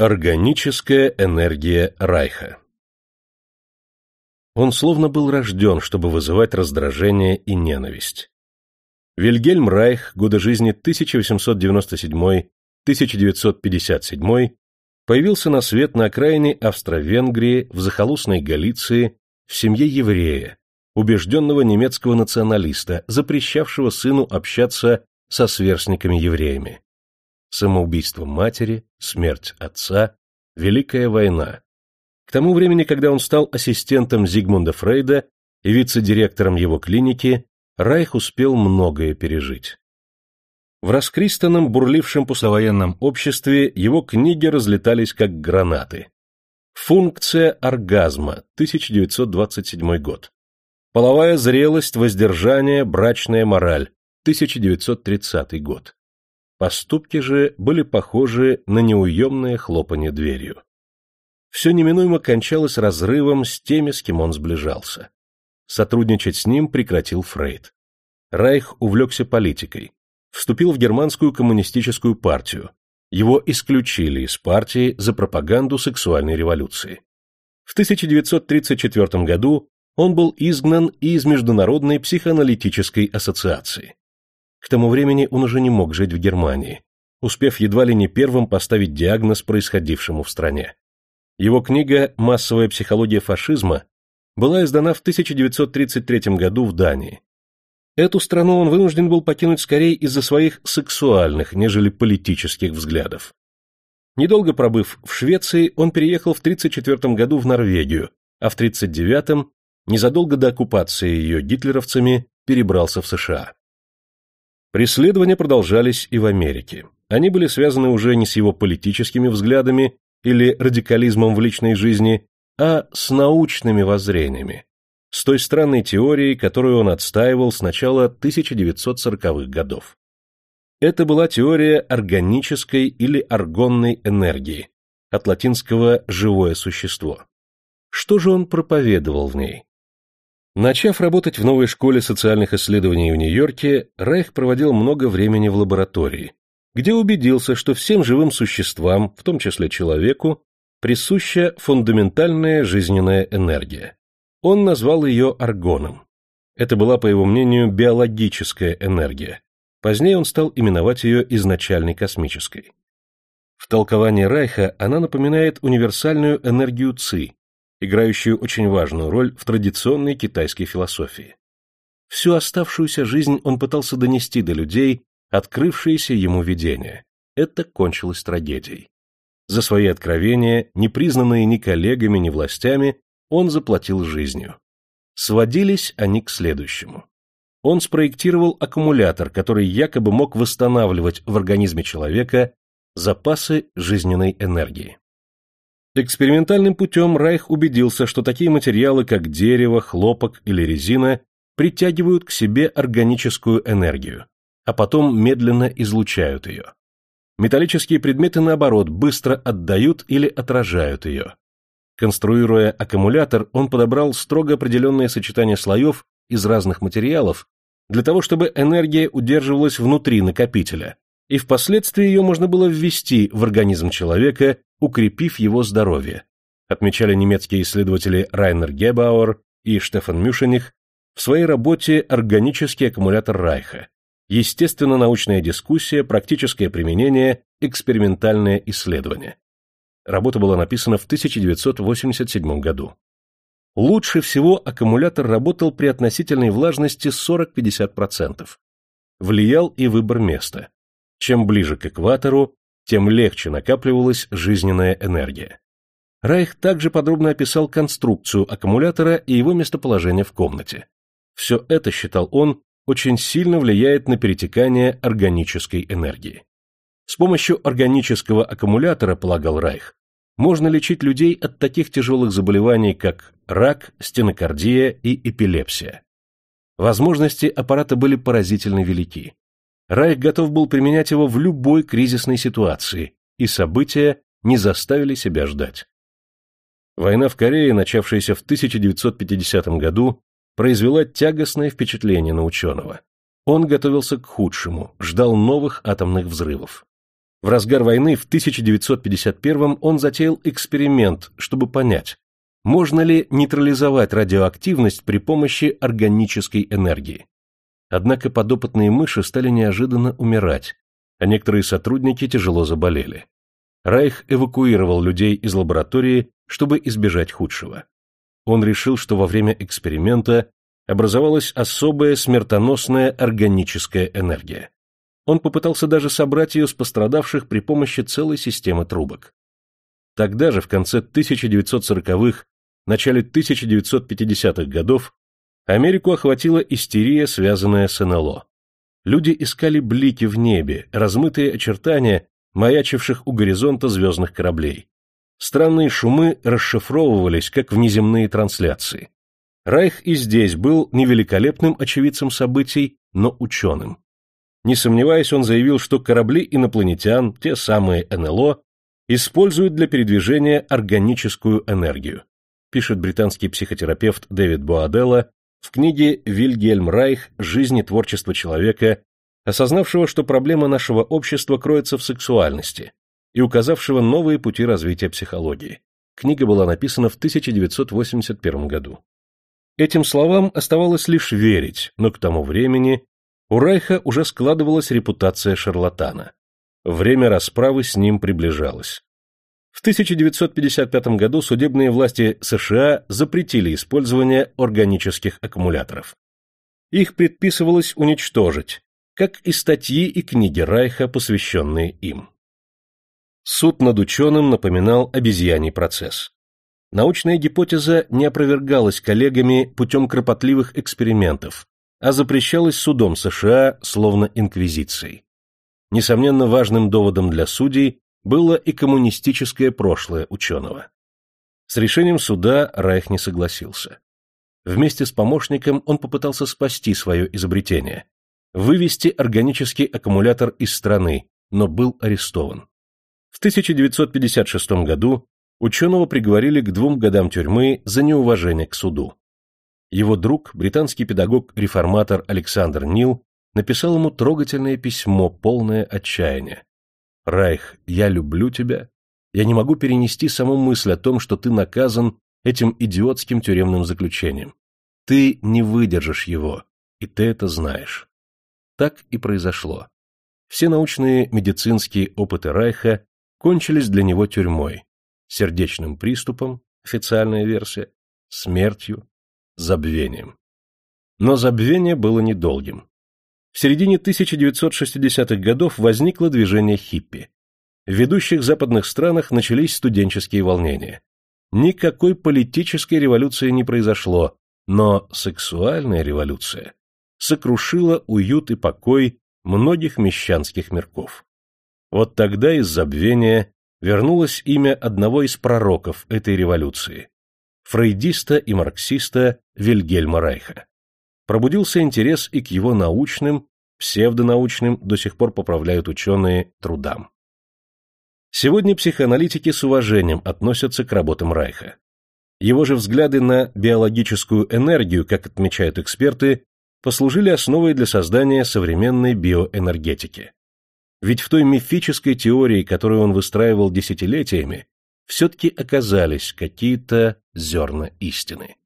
Органическая энергия Райха Он словно был рожден, чтобы вызывать раздражение и ненависть. Вильгельм Райх, годы жизни 1897-1957, появился на свет на окраине Австро-Венгрии, в захолустной Галиции, в семье еврея, убежденного немецкого националиста, запрещавшего сыну общаться со сверстниками-евреями самоубийство матери, смерть отца, Великая война. К тому времени, когда он стал ассистентом Зигмунда Фрейда и вице-директором его клиники, Райх успел многое пережить. В раскристанном, бурлившем послевоенном обществе его книги разлетались как гранаты. Функция оргазма, 1927 год. Половая зрелость, воздержание, брачная мораль, 1930 год. Поступки же были похожи на неуемное хлопанье дверью. Все неминуемо кончалось разрывом с теми, с кем он сближался. Сотрудничать с ним прекратил Фрейд. Райх увлекся политикой, вступил в германскую коммунистическую партию. Его исключили из партии за пропаганду сексуальной революции. В 1934 году он был изгнан из Международной психоаналитической ассоциации. К тому времени он уже не мог жить в Германии, успев едва ли не первым поставить диагноз происходившему в стране. Его книга «Массовая психология фашизма» была издана в 1933 году в Дании. Эту страну он вынужден был покинуть скорее из-за своих сексуальных, нежели политических взглядов. Недолго пробыв в Швеции, он переехал в 1934 году в Норвегию, а в 1939 незадолго до оккупации ее гитлеровцами, перебрался в США. Преследования продолжались и в Америке. Они были связаны уже не с его политическими взглядами или радикализмом в личной жизни, а с научными воззрениями, с той странной теорией, которую он отстаивал с начала 1940-х годов. Это была теория органической или аргонной энергии, от латинского «живое существо». Что же он проповедовал в ней? Начав работать в новой школе социальных исследований в Нью-Йорке, Райх проводил много времени в лаборатории, где убедился, что всем живым существам, в том числе человеку, присуща фундаментальная жизненная энергия. Он назвал ее аргоном. Это была, по его мнению, биологическая энергия. Позднее он стал именовать ее изначальной космической. В толковании Райха она напоминает универсальную энергию ЦИ, играющую очень важную роль в традиционной китайской философии. Всю оставшуюся жизнь он пытался донести до людей открывшееся ему видение. Это кончилось трагедией. За свои откровения, не признанные ни коллегами, ни властями, он заплатил жизнью. Сводились они к следующему. Он спроектировал аккумулятор, который якобы мог восстанавливать в организме человека запасы жизненной энергии. Экспериментальным путем Райх убедился, что такие материалы, как дерево, хлопок или резина, притягивают к себе органическую энергию, а потом медленно излучают ее. Металлические предметы, наоборот, быстро отдают или отражают ее. Конструируя аккумулятор, он подобрал строго определенное сочетание слоев из разных материалов для того, чтобы энергия удерживалась внутри накопителя, и впоследствии ее можно было ввести в организм человека укрепив его здоровье, отмечали немецкие исследователи Райнер Гебауэр и Штефан Мюшених в своей работе «Органический аккумулятор Райха. Естественно-научная дискуссия, практическое применение, экспериментальное исследование». Работа была написана в 1987 году. Лучше всего аккумулятор работал при относительной влажности 40-50%. Влиял и выбор места. Чем ближе к экватору, тем легче накапливалась жизненная энергия. Райх также подробно описал конструкцию аккумулятора и его местоположение в комнате. Все это, считал он, очень сильно влияет на перетекание органической энергии. С помощью органического аккумулятора, полагал Райх, можно лечить людей от таких тяжелых заболеваний, как рак, стенокардия и эпилепсия. Возможности аппарата были поразительно велики. Райх готов был применять его в любой кризисной ситуации, и события не заставили себя ждать. Война в Корее, начавшаяся в 1950 году, произвела тягостное впечатление на ученого. Он готовился к худшему, ждал новых атомных взрывов. В разгар войны в 1951 он затеял эксперимент, чтобы понять, можно ли нейтрализовать радиоактивность при помощи органической энергии. Однако подопытные мыши стали неожиданно умирать, а некоторые сотрудники тяжело заболели. Райх эвакуировал людей из лаборатории, чтобы избежать худшего. Он решил, что во время эксперимента образовалась особая смертоносная органическая энергия. Он попытался даже собрать ее с пострадавших при помощи целой системы трубок. Тогда же, в конце 1940-х, начале 1950-х годов, Америку охватила истерия, связанная с НЛО. Люди искали блики в небе, размытые очертания, маячивших у горизонта звездных кораблей. Странные шумы расшифровывались, как внеземные трансляции. Райх и здесь был не великолепным очевидцем событий, но ученым. Не сомневаясь, он заявил, что корабли инопланетян, те самые НЛО, используют для передвижения органическую энергию, пишет британский психотерапевт Дэвид Боаделла в книге «Вильгельм Райх. Жизнь и творчество человека», осознавшего, что проблема нашего общества кроется в сексуальности, и указавшего новые пути развития психологии. Книга была написана в 1981 году. Этим словам оставалось лишь верить, но к тому времени у Райха уже складывалась репутация шарлатана. Время расправы с ним приближалось. В 1955 году судебные власти США запретили использование органических аккумуляторов. Их предписывалось уничтожить, как и статьи и книги Райха, посвященные им. Суд над ученым напоминал обезьяний процесс. Научная гипотеза не опровергалась коллегами путем кропотливых экспериментов, а запрещалась судом США словно инквизицией. Несомненно, важным доводом для судей было и коммунистическое прошлое ученого. С решением суда Райх не согласился. Вместе с помощником он попытался спасти свое изобретение, вывести органический аккумулятор из страны, но был арестован. В 1956 году ученого приговорили к двум годам тюрьмы за неуважение к суду. Его друг, британский педагог-реформатор Александр Нил, написал ему трогательное письмо, полное отчаяния. «Райх, я люблю тебя. Я не могу перенести саму мысль о том, что ты наказан этим идиотским тюремным заключением. Ты не выдержишь его, и ты это знаешь». Так и произошло. Все научные медицинские опыты Райха кончились для него тюрьмой, сердечным приступом, официальная версия, смертью, забвением. Но забвение было недолгим. В середине 1960-х годов возникло движение хиппи. В ведущих западных странах начались студенческие волнения. Никакой политической революции не произошло, но сексуальная революция сокрушила уют и покой многих мещанских мирков. Вот тогда из забвения вернулось имя одного из пророков этой революции – фрейдиста и марксиста Вильгельма Райха. Пробудился интерес и к его научным, псевдонаучным, до сих пор поправляют ученые, трудам. Сегодня психоаналитики с уважением относятся к работам Райха. Его же взгляды на биологическую энергию, как отмечают эксперты, послужили основой для создания современной биоэнергетики. Ведь в той мифической теории, которую он выстраивал десятилетиями, все-таки оказались какие-то зерна истины.